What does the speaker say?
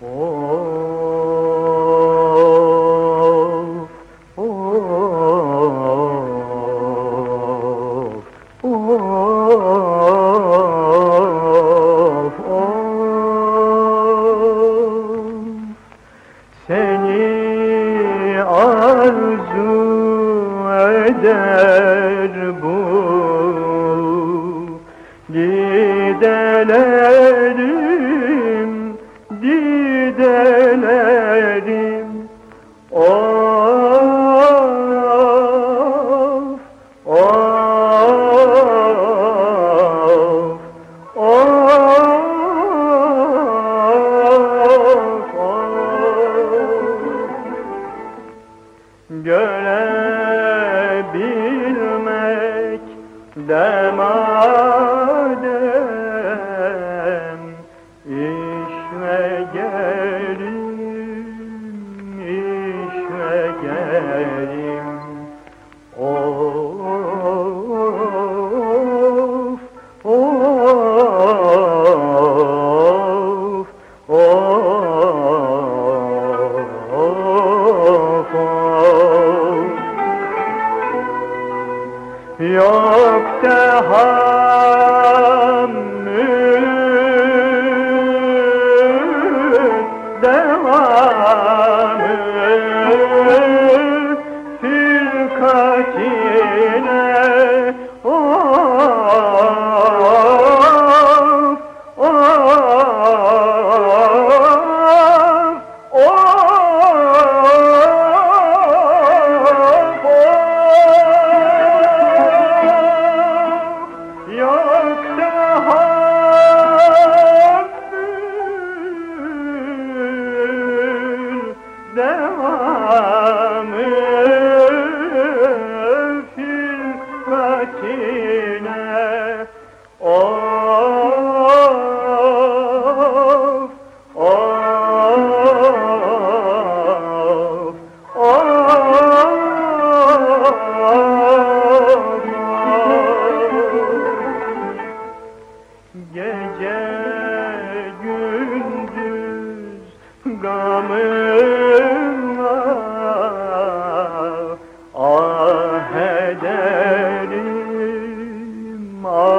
bu gideleri görebilmek demek yok tehammül devamı firkati devamı Firkatine Oy Oh.